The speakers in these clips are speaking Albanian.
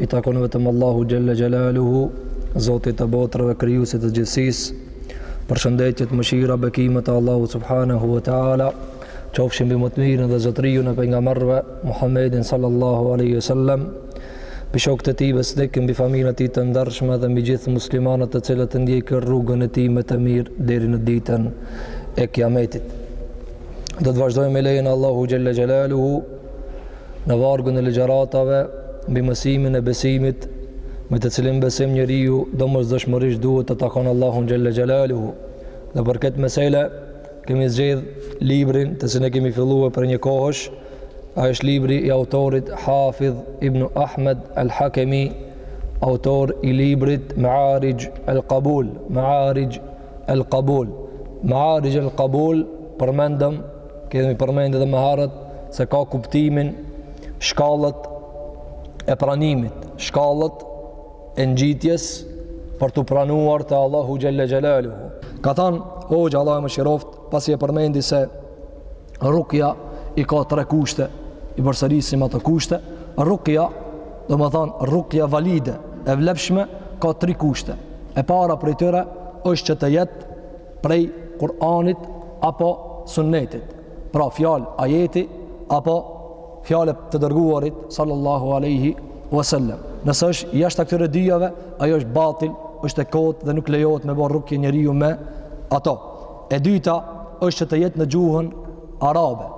i takon vetëm Allahu Xhelle Xhelaluhu, Zotit të botërave, krijuesit të gjithësisë, përshëndetjet, mëshira, bekimet e Allahu Subhanehu ue Teala, qofshin mbi më të mirin dhe zotëriun e pejgamberëve, Muhammedin sallallahu alejhi ue selem, mbi shokët e tij besnik, mbi familjen e tij të ndershme dhe mbi gjithë muslimanët të cilët e ndjekin rrugën e tij me të mirë deri në ditën e kijametit. Do të vazhdojmë me lejen e Allahu Xhelle Xhelaluhu, Në vargun e ligjëratave mbi mësimin e besimit, me të cilin besim njeriu domosdoshmërisht duhet ta takon Allahun xhelle xhelaluhu. Dhe për këtë mesele kemi zgjedh librin të cilin e kemi filluar prej një kohësh. Ai është libri i autorit Hafidh Ibn Ahmed Al-Hakimi, autor i librit Ma'arij Al-Qabul, Ma'arij Al-Qabul. Ma'arij Al-Qabul përmendëm kemi përmendë dhe më herët se ka kuptimin shkallët e pranimit, shkallët e ngjitjes për t'u pranuar te Allahu Xhelle Xhelaluhu. Ka thanë hoxha, Allahu e mëshiroftë, pasi e përmendi se rukja i ka tre kushte, i përsërisim ato kushte, rukja, domethanë, rukja valide, e vlefshme, ka tri kushte. E para prej tyre është që të jetë prej Kur'anit apo sunnetit, pra fjalë ajeti apo fjalë e të dërguarit sallallahu alaihi wasallam. Nëse është jashtë këtyre dyjave, ajo është batil, është e kotë dhe nuk lejohet me bo rukje njeriu me ato. E dyta është që të jetë në gjuhën arabe,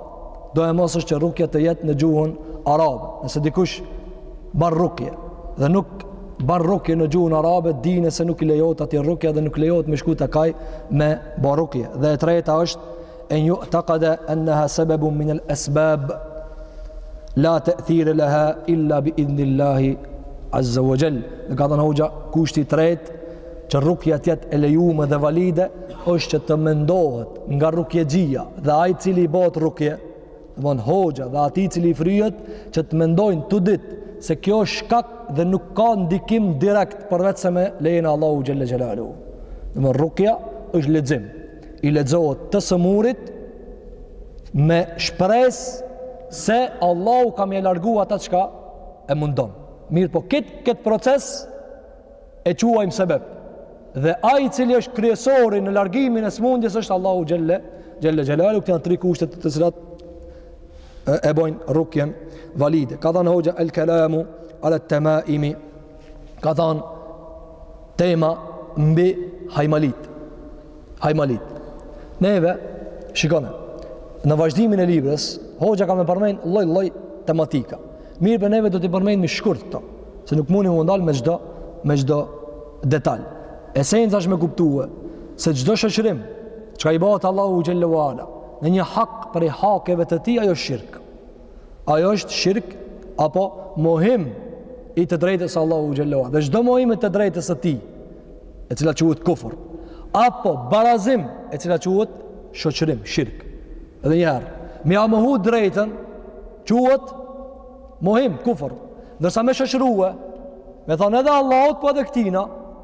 doemos është që rukja të jetë në gjuhën arabe. Nëse dikush ban rukje dhe nuk ban rukje në gjuhën arabe, dine se nuk i lejohet atij rukja dhe nuk lejohet me shku tek ai me ban rukje. Dhe e treta është en jeatekide enneha sebebun minel esbab la te'thire leha illa bi idnillahi azze ve xhel. Dhe ka thënë hoxha kushti i tretë që rukja të jetë e lejume dhe valide është që të mendohet nga rukjexhia dhe ai i cili i bohet rukje, domthon hoxha dhe atij i cili i fryhet që të mendojnë të dytë se kjo është shkak dhe nuk ka ndikim direkt përveç se me lejen e Allahu xhelle xhelaluhu. Domthon rukja është lexim. I lexohet të sëmurit me shpresë se Allahu ka me largu ata çka e mundon. Mirëpo këtë këtë proces e quajmë sebeb. Dhe ai i cili është kryesori në largimin e smundjes është Allahu xhelle xhelaluhu, këto janë tri kushte të cilat e, e bojnë rukjen valide. Ka thënë hoxha El Kalamu ala tamaimi. Ka thënë tema mbi hajmalit. Hajmalit. Neve, shikoni, në vazhdimin e librës, hoxha ka me përmen lloj lloj tematika. Mirëpo neve do t'i përmenmi shkurt këto, se nuk mundi m'u ndalë me çdo, me çdo detalj. Esenca është me kuptue se çdo shoqërim, çka i bëhet Allahut Xhelle ue Ala, në një hak prej hakeve të tij, ajo shirkë. ajo është shirk apo mohim i të drejtës së Allahut xhelle ue ala dhe çdo mohim i të drejtës së tij e cila quhet kufër apo barazim e cila quhet shoqërim, shirk edhe njëherë me ia mohu drejtën quhet mohim, kufër ndërsa me shoqërue me thonë edhe Allahut po edhe këtina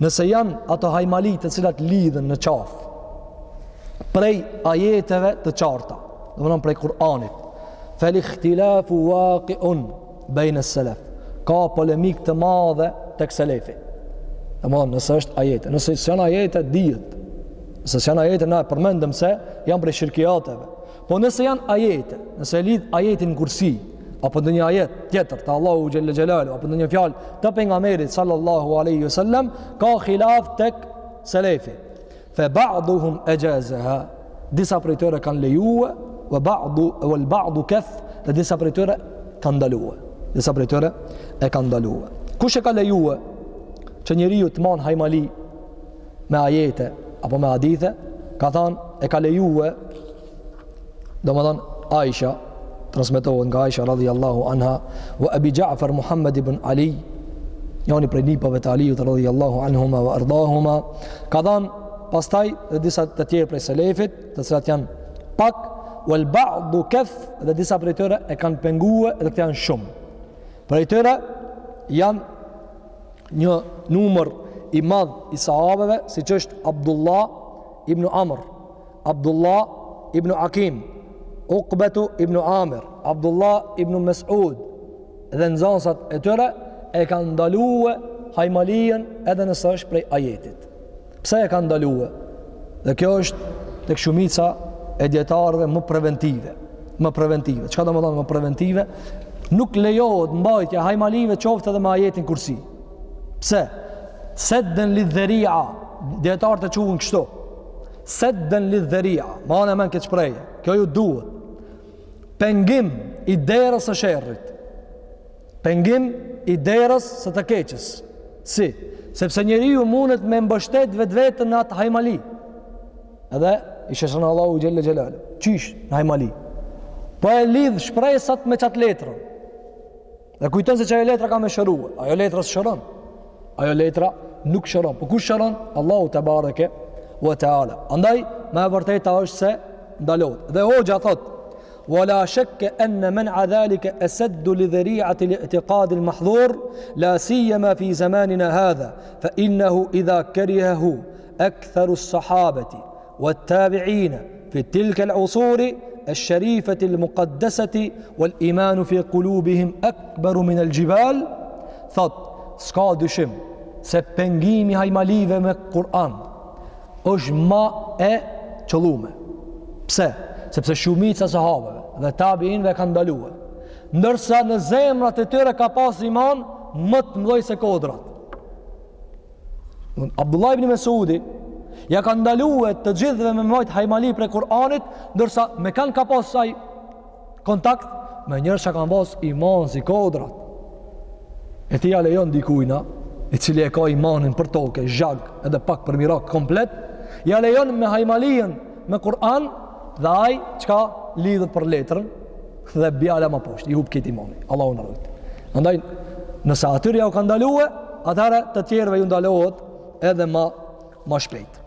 Nëse janë ato hajmali të cilat lidhen në qafë, prej ajeteve të qarta, domethënë prej Kur'anit, fel ikhtilafu waqi un, bejne selef, ka polemikë të madhe tek selefi. Domethënë, nëse është ajete, nëse s'janë ajete, dihet, nëse s'janë ajete, na e përmendëm se, janë prej shirkijateve, Po nëse janë ajete, nëse e lidh ajetin kursi, apo ndonjë ajet tjetër të Allahut Xhelle Xhelaluhu, apo ndonjë fjalë të pejgamberit sallallahu aleyhi ve sallam, ka khilaf tek selefi. Fe ba'duhum exhazeha, disa prej tyre e kanë lejue, vel ba'du, vel ba'du kef, dhe disa prej tyre kanë ndalue. Disa prej tyre e kanë ndalue. Kush e ka lejue që njeriu të man hajmali, me ajete apo me hadithe, ka thënë e ka lejue domethën Aisha transmetohet nga Aisha radhiyallahu anha wa Abi Ja'far Muhammad ibn Ali jani prej nipave të Aliut radhiyallahu anhuma wa ardahuma ka thënë pastaj dhe disa të tjerë prej selefit të cilat janë pak wal ba'd kaf dhe disa prej tyre e kanë pengue dhe këta janë shumë prej tyre janë një numër i madh i sahabeve, siç është Abdullah ibn Amr, Abdullah ibn Akim, Uqbetu ibn Amir, Abdullah ibn Mes'ud dhe nxansat e tyre e kanë ndalue hajmalien edhe nëse është prej ajetit. Pse e kanë ndalue? Dhe kjo është tek shumica e dijetarëve me preventivë. Me preventivë. Çka domethënë me preventivë? Nuk lejohet mbajtja e hajmalive qoftë edhe me ajetin kursi. Pse? Sedden lidh-dheria, dijetarët e qujnë kështu. Sedden lidh-dheria, mane në men këtë shprehje, kjo ju duhet. Pengim i derës së sherrit. Pengim i derës së të keqes. Si? Sepse njeriu mundet me mbështet vetveten në atë hajmali. Edhe s'i shpreson Allahut xhelle xhelal. Qysh në hajmali. Po e lidh shpresat me qat letrën. Dhe kujton se qajo letra ka me shëruar. Ajo letra s'shëron. Ajo letra nuk shëron. Po kush shëron? Allahu tebareke ve teala. Andaj më e vërteta është se ndalohet. Dhe hoxha thotë ولا شك أن منع ذلك أسد لذريعة الاعتقاد المحظور لا سيما في زماننا هذا فإنه إذا كرهه أكثر الصحابة والتابعين في تلك العصور الشريفة المقدسة والإيمان في قلوبهم أكبر من الجبال ثط سكادشم dyshim هاي pengimi من القرآن është ma e qëllume. Pse? Sepse shumica e sahabëve dhe tabiinëve e kanë ndalue. Ndërsa në zemrat e tyre ka pas iman më të mdhoj se kodrat. Abdullah ibn Mesudi ja ka ndalue të gjithve me majtë hajmali prej Kur'anit, ndërsa me kan ka pas aj kontakt me njerëz që kanë pas iman si kodrat. E ti ja lejon dikujna, i cili e ka imanin për toke, zhag, edhe pak për mirak komplet, ja lejon me hajmalinë, me Kur'an, dhe aj, çka lidhet për letrën, dhe bjen ala ma poshtë, i hup krejt imani, Allahu na rujtë. Andaj, nëse atyre ja u ka ndalue, atëherë të tjerëve ju ndalohet edhe ma, ma shpejtë.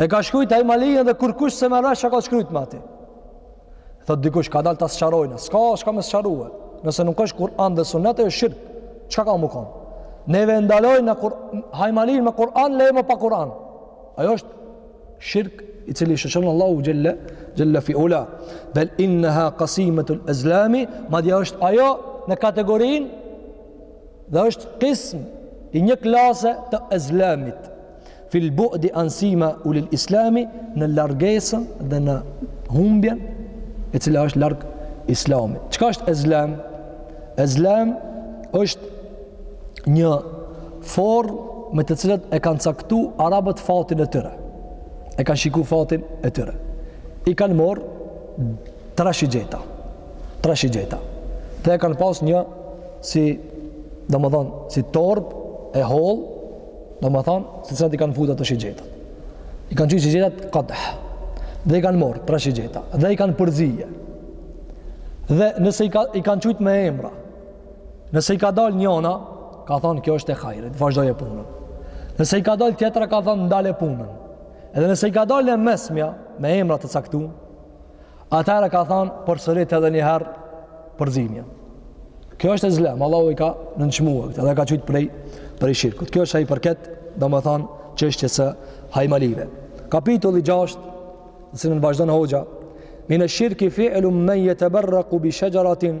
E ka shkrujt hajmalinë dhe kurkush s'e merr çka ka shkrujt me aty. Thot dikush kadal ta sqarojna, s'ka, s'ka me sqarue. Nëse nuk është Kur'an dhe sunet ajo është shirk, çka ka me konë? Neve ndalojnë në kur, hajmalin me Kur'an, le më pa Kur'an. Ajo është shirk i cili shëqërën Allahu xhelle, xhelle fi ula. Bel inneha kasimetul ezlami, madje është ajo në kategorinë dhe është kismë i një klase të ezlamit. fil bu'di an sima ulil islami në largesën dhe në humbjen e cila është larg islamit. Çka është ezlam? Ezlam është një formë me të cilat e kanë caktu arabët fatin e tyre. E kanë shiku fatin e tyre. I kanë morrë tre shigjeta. Tre shigjeta. Dhe e kanë pas një si, domethonë, si torbë e hollë Domethonë, në të cilat i kanë fut ato shigjetat. I kanë qujt shigjetat kadeh. Dhe i kanë morrë tre shigjeta. Dhe i kanë përzije. Dhe nëse i, ka, i kanë qujt me emra. Nëse i ka dalë njona, ka thonë kjo është e hajrit, vazhdoje punën. Nëse i ka dalë tjetra, ka thonë ndale punën. Edhe nëse i ka dalë e mesmja, me emra të caktuar, Atëherë ka thënë përsërite edhe një herë përzimjen. Kjo është ezlam, Allahu e ka nënçmuar këtë dhe e ka qujt prej prej shirkut. Kjo është sa i përket, domethënë, çështjes së hajmalive. Kapitulli 6, në të cilin vazhdon hoxha, min ash-shirki fi'lu man yatabarraqu bi shajaratin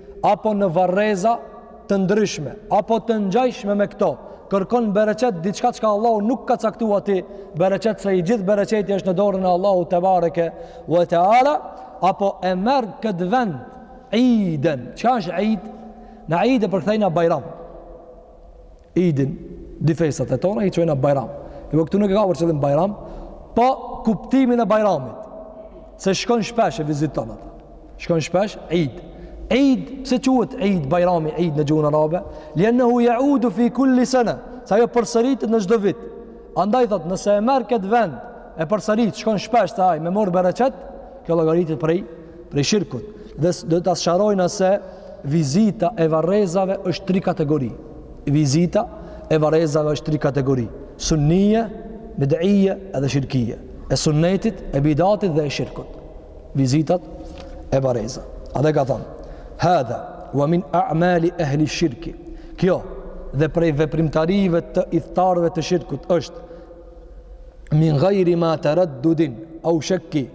apo në varreza të ndryshme, apo të ngjajshme me këto, kërkon bereqet diçka çka Allahu nuk ka caktu aty bereqet se i gjithë bereqeti është në dorën e Allahut tebareke ve teala apo e merr këtë vend iden çka është id na id e përkthejna bajram Idin, dy festat e tona i thojna Bajram. E po këtu nuk e ka për qëllim Bajram, po kuptimin e Bajramit. Se shkon shpesh e viziton atë. Shkon shpesh Id. Id, pse quhet Id Bajrami Id në gjuhën arabe? Lianhu yaudu fi kulli sana. Se ajo përsëritet në çdo vit. Andaj thot, nëse e merr këtë vend, e përsërit, shkon shpesh te ai me mor bereqet, kjo llogaritet prej prej shirkut dhe do ta sqarojna se vizita e varrezave është tri kategori vizita e varrezave është tri kategori sunnije bid'ije edhe shirkije e sunnetit e bidatit dhe e shirkut vizitat e varrezave dhe ka thon hadha wa min a'mali ahli shirki kjo dhe prej veprimtarive të idhtarëve të shirkut është min ghairi ma taraddudin au shakki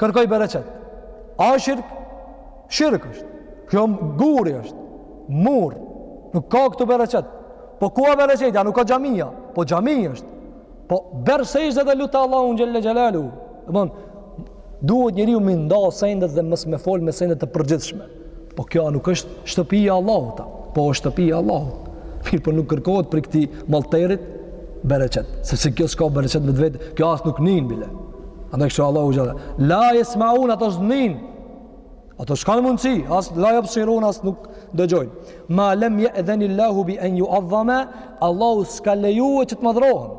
kërkoj bereqet. A shirk? Shirk është. Kjo guri është. Mur. Nuk ka këtu bereqet. Po ku ka bereqet? A nuk ka xhamia. Po xhamia është. Po berë se ishte dhe lutë Allahun xhelle xhelaluhu. Domethënë, duhet njeriu m'i nda sendet dhe mos me folë me sendet të përgjithshme. Po kjo nuk është shtëpia e Allahut, po është shtëpia e Allahut. Mirë, po nuk kërkohet prej këtij malterit bereqet, sepse kjo s'ka bereqet në vetvete, kjo as nuk nin bile. Andaj kështu Allahu xhel-le, la jesmaune, ato s'nin, ato s'kanë mundësi, as la jubsirun, as nuk dëgjojnë. Ma lem je'dhenil-lahu bi en juadhame, Allahu s'ka lejue që të madhërohen.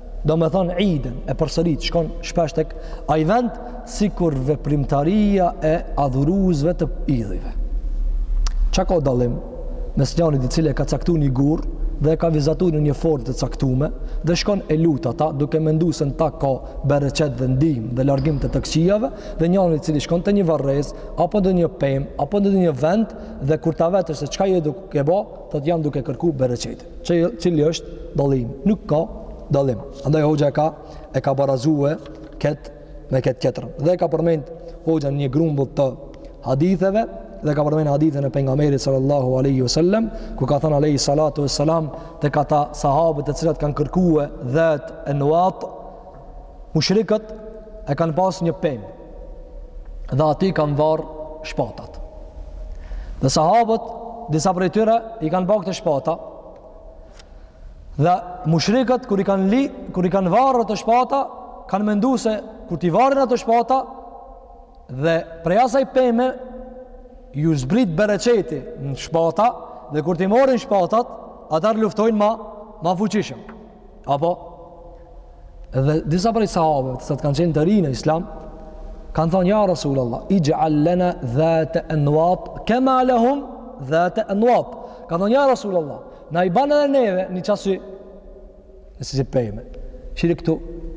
domethënë iden, e përsërit, shkon shpesh tek ai vend, sikur veprimtaria e adhurusve të idhujve. Ça ka dallim, mes njerit i cili e ka caktu një gur, dhe e ka vizatu në një formë të caktume, dhe shkon e lut ata, duke mendu se në ta ka bereqet dhe ndihmë dhe largim të të këqijave, dhe njerit i cili shkon te një varrezë, apo ndonjë pemë, apo ndonjë vend, dhe kur ta vetësh se çka je duke bo, thot jam duke kërku bereqet. cili është dallim. Nuk ka dallim. Andaj hoxha ka e ka barazue kët me kët tjetrën. Dhe ka përmend hoxha një grumbull të haditheve dhe ka përmend hadithin e pejgamberit sallallahu alaihi wasallam ku ka thënë alaihi salatu wassalam tek ata sahabët të cilët kanë kërkuar dhate enuat Mushrikët e kanë pas një pemë dhe aty i kanë varë shpatat. Dhe sahabët, disa prej tyre, i kanë pa këto shpata. Dhe mushrikët, kur i kanë, li, kur i kanë varë ato shpata, kanë mendu se kur t'i varin ato shpata, dhe prej asaj peme, ju zbrit bereqeti në shpata, dhe kur t'i marrin shpatat, atëherë luftojnë ma, ma fuqishëm. Apo, edhe disa prej sahabëve, të cilët kanë qenë të ri në islam, kanë thonë, ja Rasul Allah, ixh'al lena dhate enuat, kema lehum dhate enuat. Kanë thonë, ja Rasul Allah, na i ban edhe neve, një qasi, një sisi peme, kshyre këtu,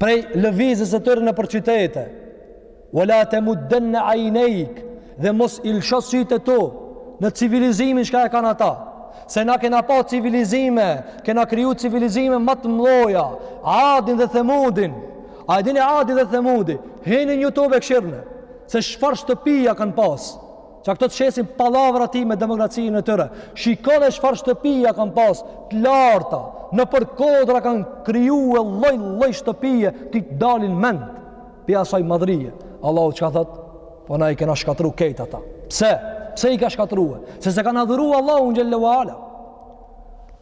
prej lëvizjes së tyre nëpër qytete ue la temuddenne ajnejk dhe mos i lësho sytë e tu në civilizimin çka e kanë ata se na kena pa civilizime kena kriju civilizime ma të mdhaja adin dhe themudin a e dini adin dhe themudi hini në youtube kshyrne se çfarë shtëpia kanë pasë Qa këta të shesin pallavra ty me demokracinë e tyre. Shikone çfarë shtëpia kanë pas të larta. Nëpër kodra kanë kriju lloj, lloj shtëpie ty të dalin mend. Pi asaj madhërie. Allahu çka thotë, po na i kena shkatërru krejt ata. Pse? Pse i ka shkatërrue? Se s'e kanë adhuru Allahun xhelle ue ala.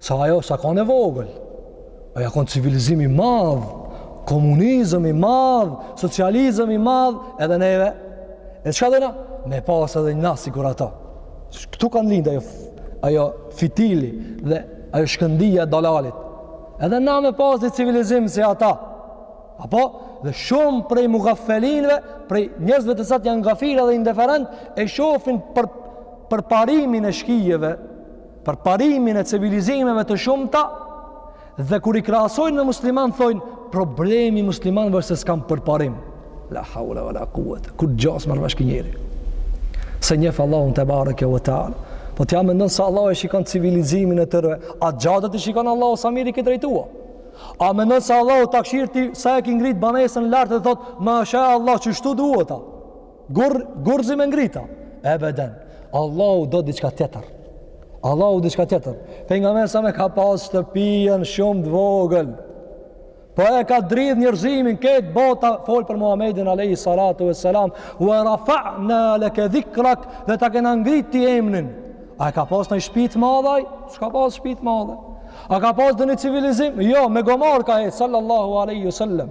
Se ajo s'a kon e vogël. Ajo a kon civilizim i madh, komunizëm i madh, socializëm i madh, edhe neve. E çka dona? Me pas edhe na sikur ata. Këtu ka lind ajo, ajo fitili dhe ajo shkëndija e dalalit. Edhe na me pas një civilizim si ata. Apo? Dhe shumë prej mugafelinve, prej njerëzve të cilët janë gafila dhe indiferent, e shofin për, përparimin e shkijeve, përparimin e civilizimeve të shumta dhe kur i krahasojnë me muslimanë thonë problemi muslimanëve se s'kanë përparim la haula wala quwata kurgja s'merr vesh ky njeri s'e njef Allahun tebareke ve teala po ti a mendon se Allahu e shikon civilizimin e tyre a qata të shikon Allahu sa mirë i ke drejtuar a mendon se Allahu ta kshyr ty sa e ke ngrit banesën lart dhe thotë masha Allah qështu duhet Gur, gurzi me ngrita. Ebeden. Allahu do diçka tjetër. Allahu diçka tjetër. Pejgamberi salem e ka pas shtëpijën shumë të vogël. Po e ka dridh njerëzimin, krejt bota fol për Muhammedin Alehi Salatu e Selam, ue rafana leke dhikrak dhe ta kena ngrit ty emnin. A e ka pas naj shpi t'madhe? S'ka pas shpi t'madhe. A ka pas ndonjë civilizim? Jo, me gomar ka hec, sallallahu aleyhi sallam.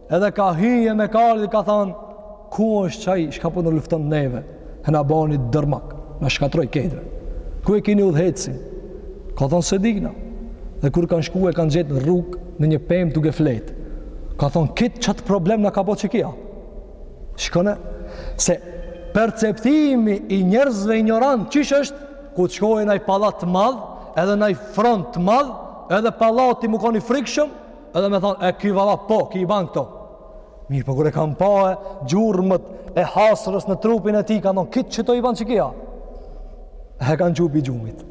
Edhe ka hy e me kali ka than, ku është qaj shka për po na lufton neve, e na bani dërmak, na shkatroj krejtve. Ku e kini udhëheqsin? Ka than, s'e dim na. Dhe kur kanë shku e kanë gjetë në rrug, në një pëmë duke fjetë. Ka than, krejt qat problem na ka bo qeky a. Shikone, se perceptimi i njerëzve injorantë, qysh është, ku të shkojë naj pallat të madhë, edhe naj fron të madhë, edhe pallati me kon i frikshëm, Edhe me thonë, e ky vallah po, ky i ban këto. Mirë, po kur e kanë pa gjurmët e hasrës në trupin e tij, ka thonë, krejt qeto i ban qeky a. E kanë çu pi gjumit.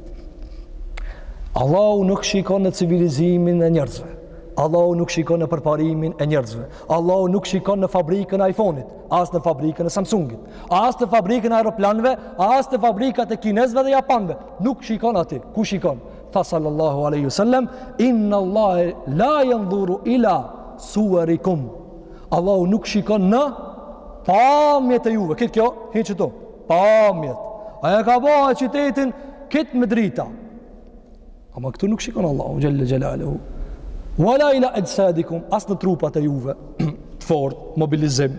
Allahu nuk shikon në civilizimin e njerëzve. Allahu nuk shikon në përparimin e njerëzve. Allahu nuk shikon në fabrikën e iPhone-it, as në fabrikën e Samsung-it, as në fabrikën e aeroplanëve, as në fabrikat e kinezëve dhe japanëve. Nuk shikon aty. Ku shikon? Tha sallallahu alaihi wasallam, "Inna Allahe la yanzuru ila suwarikum." Allahu nuk shikon në pamjet e juve. Krejt kjo, hin qitu, pamjet. Ai e ka ba qytetin, krejt me drita. Ama këtu nuk shikon Allahu, xhelle xhelalu. Wala ila ajsadikum, as në trupat e juve, të fortë, mobilizim.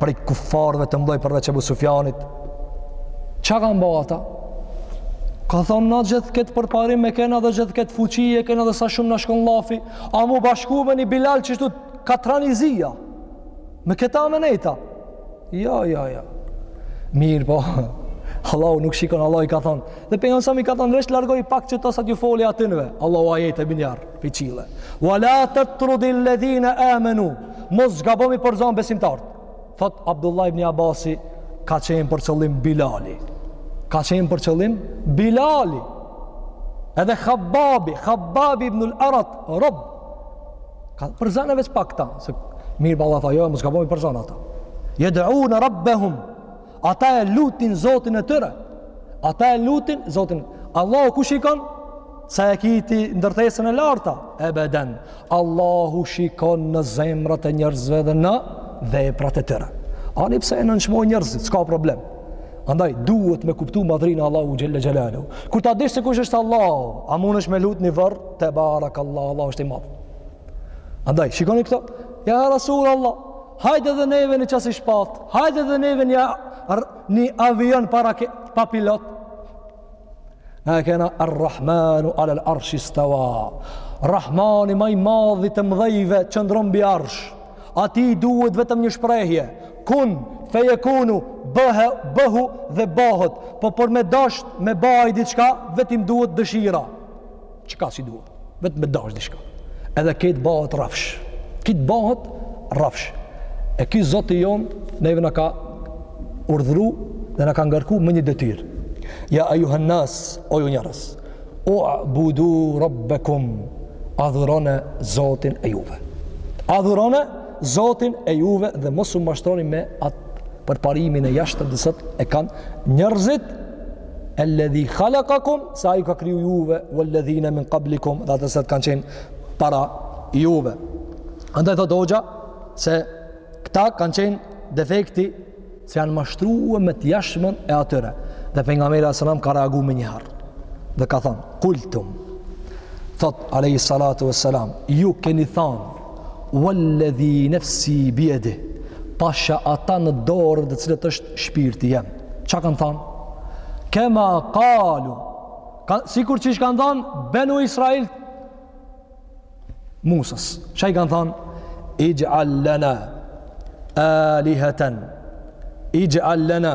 prej kufarëve të mdhaj përveç Ebu Sufjanit. Ça kanë ba ata? Ka thonë na gjithë këtë përparim e kena dhe gjithë këtë fuqi e kena dhe sa shumë na shkon llafi. A mu bashku me një Bilal që shtu katran i zi a. Me këta me nejt a. Jo, jo, jo. Mirëpo. Allahu nuk shikon, Allahu i ka thonë. Dhe Pejgamberit a.s. i ka thonë, veç largoj pak qëta sa t'ju foli atynve. Allahu ajet e bin. Piçille. Wa la tatrudil ladhina amanu. Mos gabo m'i përzon besimtarët. Thot Abdullah ibn Abasi ka qenë për qëllim Bilali. Ka qenë për qëllim Bilali. Edhe Khababi, Khababi ibn al-Arat, rob. Ka përzoni veç pak ta, se mirë valla tha jo, mos gabo m'i përzon ata. Yad'una rabbahum Ata e lutin Zotin e tyre. Ata e lutin Zotin. Allahu ku shikon? Sa e kiti ndërtesën e lart a? Ebeden. Allahu shikon në zemrat e njerëzve dhe në veprat e tyre. Ani pse e nënçmojnë njerëzit, s'ka problem. Andaj duhet me kuptu madhninë Allahu xhelle xhelalu. Kur ta dish se kush është Allahu, a mundesh me lut ni vorr, tebarekallah, Allahu është i madh. Andaj shikoni këto. Ja Rasul Allah, Hajde edhe neve një qasi shpat, hajde edhe neve një, një avion para, pa pilot. Na e kena Ar-Rahmanu alal arshi stawa. Rahmani ma i madhi i të mdhejve qëndron mbi arsh. Atij duhet vetëm një shprehje. Kun, feje kunu, bëhe, bëhu dhe bëhet. Po për me dasht, me ba diçka, vetëm duhet dëshira. Çka si duhet? Vetëm me dash diçka. Edhe këtë bëhet rrafsh. Këtë bëhet rrafsh. E ky Zoti jonë neve na ka urdhëru dhe na ka ngarku me një detyrë. Ja ayuhan nas, o ju njerëz, u'budu rabbakum, adhurone Zotin e juve. Adhurone Zotin e juve dhe mos u mashtroni me atë përparimin e jashtëm të cilët e kanë njerëzit Alladhi khalaqakum se ai ka kriju juve walladhina min qablikum dhe ata të cilët kanë qenë para juve andaj thot hoxha se këta kanë qenë defekti se janë mashtruar me të jashtmen e atyre dhe pejgamberi sallallahu alajhi wasallam ka reaguar menjëherë dhe ka thënë kultum thot alayhi salatu wassalam ju keni thënë Walladhi nafsi bi yadi. Pasha ata në dorë të cilët është shpirti jem. Çka kanë thënë? Kema qalu. Ka, sikur qysh kanë thënë Benu Israil Musës. Çka i kanë thënë? Ij'al lana alihatan. Ij'al lana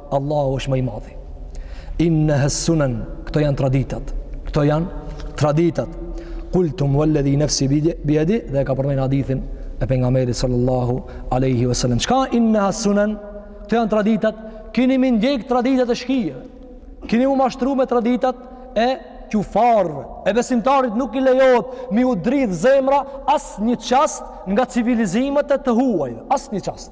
Allahu është më i madhi. Innaha sunan, këto janë traditat. Këto janë traditat. Kultum walladhi nafsi bi yadi, dhe ka përmend hadithin e pejgamberit sallallahu alaihi wasallam. Çka innaha sunan? Këto janë traditat. Kini me ndjek traditat e shkijeve. Kini m'u mashtru me traditat e kufarëve. E besimtarit nuk i lejohet m'iu dridh zemra as një çast nga civilizimet e të huajve, as një çast.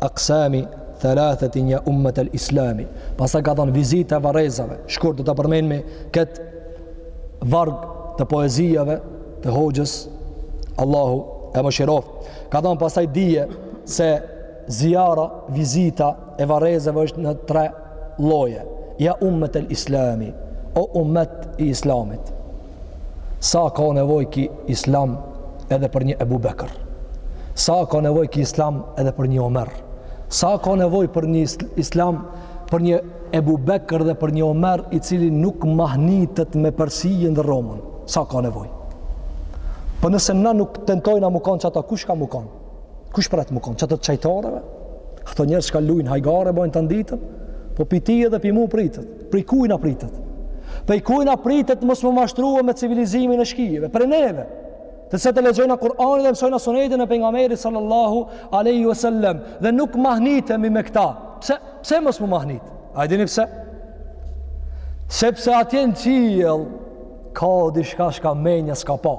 aqsami thalathatin ya ummat al islam pastaj ka thon vizita e varrezave shkurt do ta përmend me kët varg të poezive të hoxhës Allahu e mëshirof ka thon pastaj dije se ziara vizita e varrezave është në tre lloje ya ummat al islam o ummat i islamit Sa ka nevojë ki islam edhe për një Ebu Bekër? Sa ka nevojë ki islam edhe për një Omer? Sa ka nevojë për një islam për një Ebu Bekër dhe për një Omer i cili nuk mahnitet me Persijën dhe Romën? Sa ka nevojë? Po nëse na nuk tentojna m'u kon qata, kush ka m'u kon? Kush pret m'u kon? Qato çajtoreve? Këto njerëz çka lujnë, hajgare bajnë tan ditën, po pi ti edhe pi mu pritet. Prej kujna pritet? Pej kujna pritet mos m'u mashtru me civilizimin e shkijeve? Prej neve të cilët e lexojna Kur'anin dhe mësojna Sunetin e pejgamberit sallallahu alaihi wasallam dhe nuk mahnitemi me këta. Pse pse mos m'u mahnit? A e dini pse? Sepse atje në qiell ka diçka çka menja s'ka pa.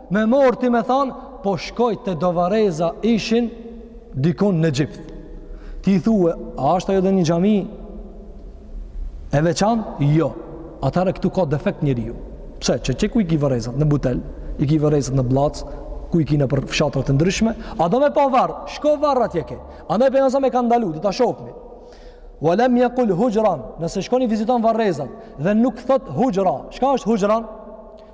Me marrë ti me thanë, po shkoj te do varreza ishin dikun në Egjipt. Ti thu, a është ajo dhe një xhami e veçantë? Jo. Atëherë këtu ka defekt njeriu. Pse, që qe ku i ki varrezat në Butel, i ki varrezat në Bllacë, ku i kina nëpër fshatrat e ndryshme, a do me pa varr, shko varr atje ke. A ne për neve e kanë ndalu, do ta shohmi. Wa lam yaqul hujran, nëse shkoni viziton varrezat dhe nuk thotë hujran. Çka është hujran?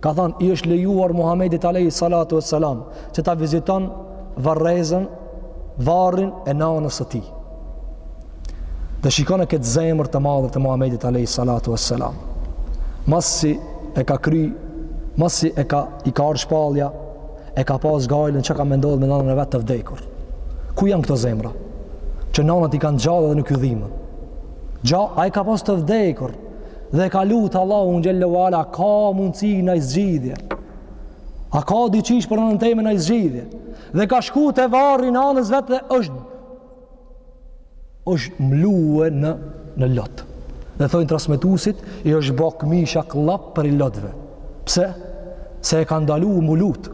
Ka thanë, i është lejuar Muhamedit alayhi salatu wassalam që ta viziton varrezën, varrin e nanës së tij. Dhe shikone këtë zemër të madhe të Muhamedit alayhi salatu wassalam. Masi e ka kry, masi e ka i ka ardhur shpallja, e ka pas gajlen çka ka me ndodhë me nanën e vet të vdekur. Ku janë këto zemra? Që nanat i kanë gjallë dhe nuk ju dhimben. Gja, ai e ka pas të vdekur. dhe ka lutë Allahun xhelle ue ala, a ka mundësi naj zgjidhje. A ka diçish për nanën teme naj zgjidhje. Dhe ka shku te varri i nanës vet dhe është është mlu në, në lotë. Dhe thojnë transmetusit, i është bo kmisha kllap prej lotve. Pse? Se e kanë ndalu mu lut.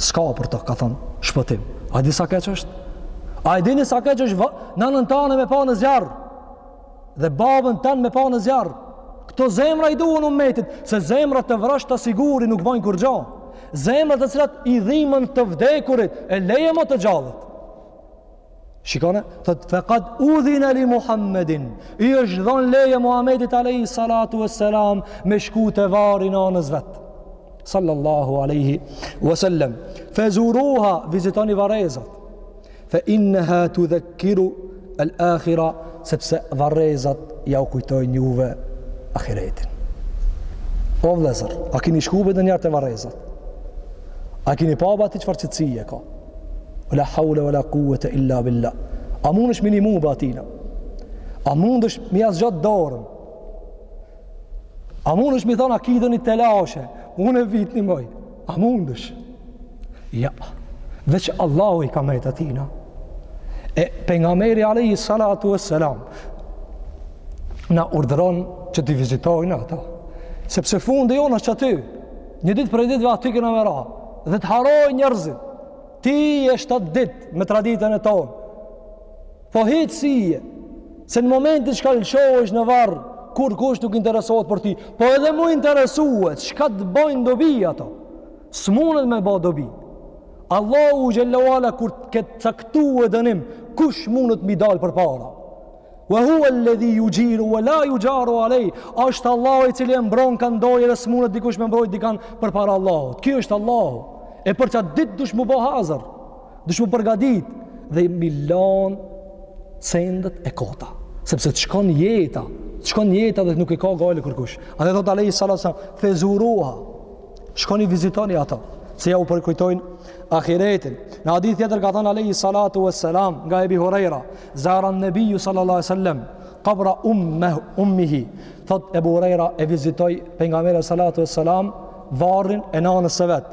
S'ka për to, ka thonë, shpëtim. A di sa keq është? A e dini sa keq është nanën tane me pa në zjarr? dhe babën tan me pa në zjarr. Këto zemra i duhen umetit, se zemra të vrazhda si guri nuk bajnë kurgjo. Zemra të cilat i dhimen të vdekurit, e leje mo të gjallët. Shikone, thotë, fekat udhine li Muhammedin, i është dhon leje Muhammedit aleyhi salatu e selam, me shku te varri i nanës vet. Sallallahu aleyhi wa sallem. Fezuruha, vizitoni varrezat. Fa innaha tudhakkiru al-akhira, sepse varrezat jau kujtojnë juve ahiretin. O vllezër, a kini shku be edhe njëherë te varrezat? A kini pa be aty çfarë qetësie ka? La haule ue la kuete, illa billa. A mundësh mi nimu be atyna? A mundësh mia zgjatë dorën? A mundësh mi thonë a ki do ni telashe? Unë e vit ni muj. A mundësh? Ja, veç Allahu i ka met atyna. E pejgamberi Alehi Salatu e Selam, na urdhëron që t'i vizitojmë ata. Sepse fundi jonë është aty, një ditë prej ditëve aty kena me ra, dhe të harrojnë njerzit, ti je shtatë ditë me traditën e tonë, Po hiç si je. Se në momentin që lëshohesh në varr, kurkush nuk interesohet për ti, po edhe m'u interesue, çka të bajnë dobi ato? S'mundet me ba dobi. Allahu xhel-le ve ala kur të ketë caktue dënim, kush mundet m'i dal përpara? Wa huwa alladhi yujiru wa la yujaru alayh. Ashtë Allahu i cili e mbron kan dojë dhe s'mundet dikush me mbrojt dikan përpara Allahut. Ky është Allahu. E për çat ditë dush m'u ba hazër. Dush m'u përgadit dhe m'i lon sendet e kota. Sepse të shkon jeta, të shkon jeta dhe nuk e ka gajle kërkush. Andaj thot alejhi selam, fe zuruha, shkoni vizitoni ato, se ja u përkujtojnë ahiretin. Në hadith tjetër ka thonë alejhi salatu ve selam, nga Ebi Hurejra, zaran nebiju sallallahu e sellem, kabra umme, ummihi, thot Ebu Hurejra e vizitoi Pejgamberi salatu ve selam, varrin e nanës së vet.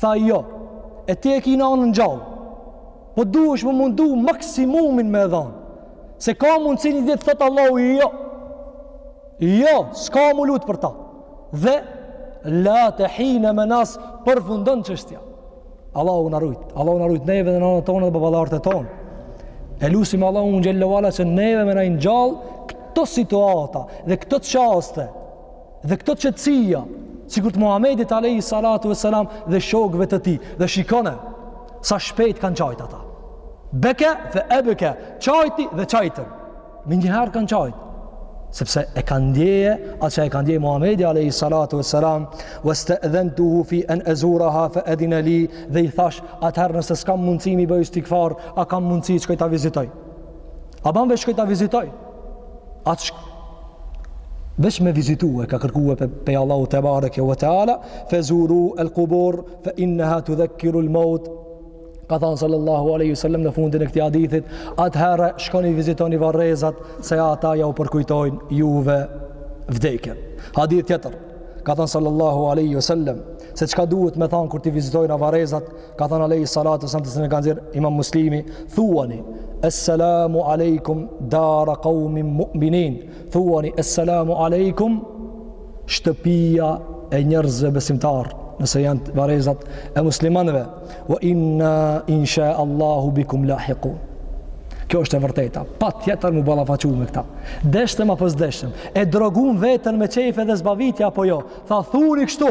Tha jo, e ti e ki nanën gjallë. Po duhesh m'u mundu maksimumin me e dhanë. Se ka mundësi një ditë thotë Allahu jo. Jo, s'ka m'u lut për ta. Dhe, late hine menas, përfundon çështja. Allahu na rujt, Allahu na rujt neve dhe nanat tona dhe baballarët tonë. E lusim Allahun xhel-le ve ala që neve me na i ngjall këto situata dhe këto çaste Dhe këto qetësia, sikur të Muhammedit alejhi salatu ve selam dhe shokëve të tij, dhe shikone, sa shpejt kanë qajt ata. Beka ve ebka, qajti dhe qajtën. Menjëherë kanë qajt, sepse e kanë ndje atë që e ka ndje Muhammedi alejhi salatu ve selam, veste'dhentuhu fi en ezuraha fe edhine li, dhe i thash, atëherë nëse s'kam mundësi m'i bë istigfar, a kam mundësi të shkoj ta vizitoj. A ban veç shkoj ta vizitoj. atë veç me vizitu e ka kërkue pej Allahu tebareke ve teala fe zuru el kubur fe inneha tudhekkiru el maut ka thanë sallallahu aleyhi sallam në fundin e këtij hadithit atëherë shkoni vizitoni varrezat se ata ja u përkujtojnë juve vdekjen hadith tjetër ka thanë sallallahu aleyhi sallam se çka duhet me thanë kur t'i vizitojnë varrezat ka thënë alejhi salatu selam të cilin e ka nxjerr Imam Muslimi, thuani Esselamu alejkum dara qaumin mu'minin. Thuani Esselamu alejkum shtëpia e njerëzve besimtar, nëse janë varrezat e muslimanëve. Wa inna insha Allahu bikum lahiqun. Kjo është e vërteta. Patjetër m'u ballafaqu me këta. Deshtëm apo s'deshtëm. E drogum veten me qejfe dhe zbavitja apo jo. Tha thuni kështu.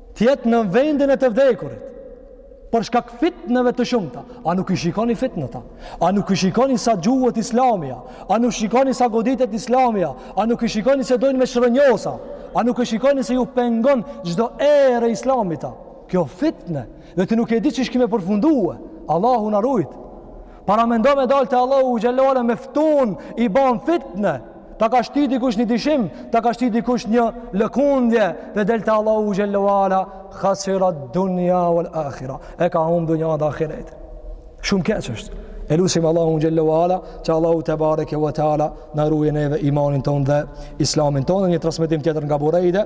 të jetë në vendin e të vdekurit për shkak fitneve të shumta. A nuk i shikoni fitnet a? A nuk i shikoni sa gjuhet islami a? A nuk shikoni sa goditet islami a? A nuk i shikoni se dojnë me shrrënjos a? A nuk i shikoni se ju pengon çdo erë e islamit a? Kjo fitne, dhe ti nuk e di qysh ki me përfundue. Allahu na rujt. Paramendo me dalë te Allahu xhelle ve ala meftun, i banë fitne. Ta ka shti dikush një dyshim, ta ka shti dikush një lëkundje dhe del te Allahu xhelle ve ala khasira dunja vel akhira. E ka hum dunja dhe akhiret. Shumë keq është. E lusim Allahun xhelle ve ala që Allahu tebareke ve teala na run edhe imanin tonë dhe islamin tonë dhe një transmitim tjetër nga Burejde.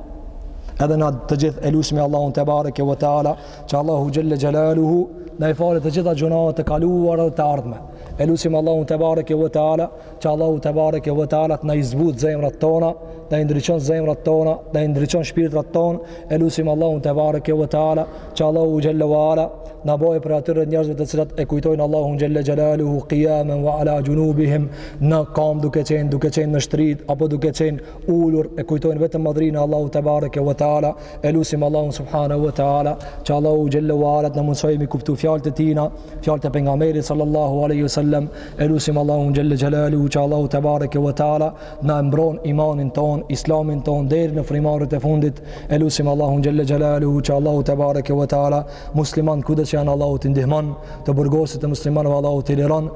edhe na të gjithë e lusmi Allahun tebareke ve teala që Allahu xhelle xhelaluhu na i falë të gjitha gjynahat të kaluara dhe të ardhme e lusim Allahun tebareke ve teala që Allahu tebareke ve teala të na i zbut zemrat tona na i ndriçon zemrat tona na i ndriçon shpirtrat tona e lusim Allahun tebareke ve teala që Allahu xhelle ve ala na bëjë prej atyre njerëzve të cilat e kujtojnë Allahun xhelle xhelaluhu kijamen ve ala xhunubihim në kamë duke qenë duke qenë shtrirë apo duke qenë ulur e kujtojnë vetëm madhërinë Allahu tebareke ve teala e lusim Allahun subhanahu ve teala që Allahu xhelle ve ala të na mësojë me i kuptu fjalët e tina fjalët e pejgamberit sallallahu alaihi wasallam e lusim Allahun xhelle xhelaluhu që Allahu tebareke ve teala na mbron imanin tonë islamin tonë deri në frymërat e fundit e lusim Allahun xhelle xhelaluhu që Allahu tebareke ve teala muslimanët kudo që janë Allahu t'i ndihmon të burgosurit e muslimanëve Allahu t'i liron